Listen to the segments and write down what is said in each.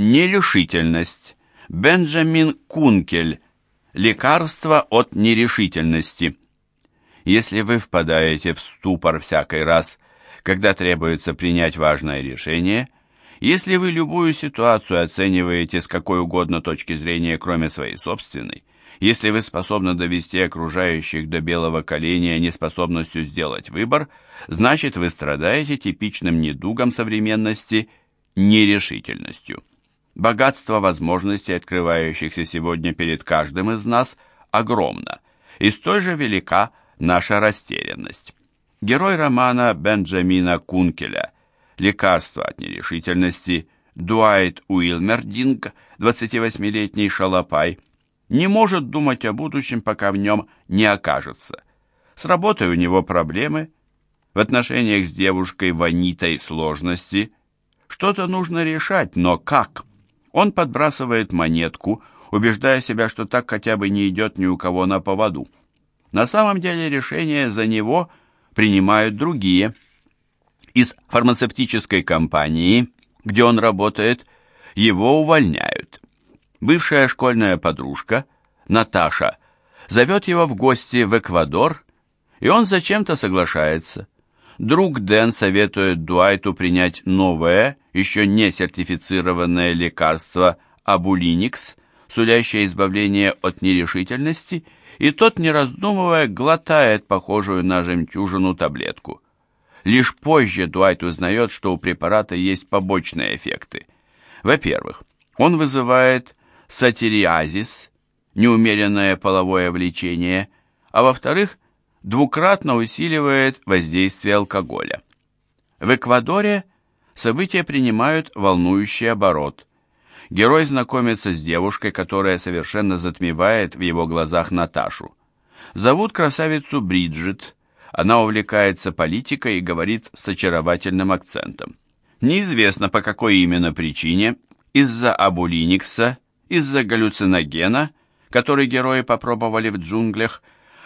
Нерешительность. Бенджамин Кункель. Лекарство от нерешительности. Если вы впадаете в ступор всякий раз, когда требуется принять важное решение, если вы любую ситуацию оцениваете с какой угодно точки зрения, кроме своей собственной, если вы способны довести окружающих до белого коленя неспособностью сделать выбор, значит вы страдаете типичным недугом современности – нерешительностью. Богатство возможностей, открывающихся сегодня перед каждым из нас, огромно, и столь же велика наша растерянность. Герой романа Бенджамина Кункеля «Лекарство от нерешительности» Дуайт Уилмердинг, 28-летний шалопай, не может думать о будущем, пока в нем не окажется. С работой у него проблемы, в отношениях с девушкой Ванитой сложности. Что-то нужно решать, но как? Он подбрасывает монетку, убеждая себя, что так хотя бы не идет ни у кого на поводу. На самом деле решение за него принимают другие. Из фармацевтической компании, где он работает, его увольняют. Бывшая школьная подружка, Наташа, зовет его в гости в Эквадор, и он зачем-то соглашается. Друг Дэн советует Дуайту принять новое, еще не сертифицированное лекарство Абулиникс, сулящее избавление от нерешительности, и тот, не раздумывая, глотает похожую на жемчужину таблетку. Лишь позже Дуайт узнает, что у препарата есть побочные эффекты. Во-первых, он вызывает сатириазис, неумеренное половое влечение, а во-вторых, двукратно усиливает воздействие алкоголя. В Эквадоре события принимают волнующий оборот. Герой знакомится с девушкой, которая совершенно затмевает в его глазах Наташу. Зовут красавицу Бриджит. Она увлекается политикой и говорит с очаровательным акцентом. Неизвестно по какой именно причине, из-за абулиникса, из-за галлюциногена, который герои попробовали в джунглях,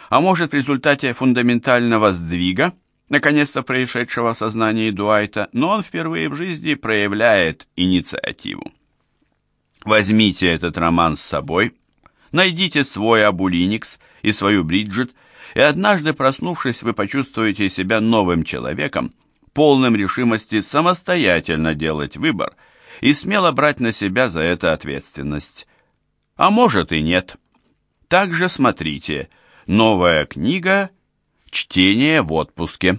а может в результате фундаментального сдвига, наконец-то происшедшего в сознании Дуайта, но он впервые в жизни проявляет инициативу. Возьмите этот роман с собой, найдите свой Абулиникс и свою Бриджит, и однажды, проснувшись, вы почувствуете себя новым человеком, полным решимости самостоятельно делать выбор и смело брать на себя за это ответственность. А может и нет. Также смотрите – Новая книга «Чтение в отпуске».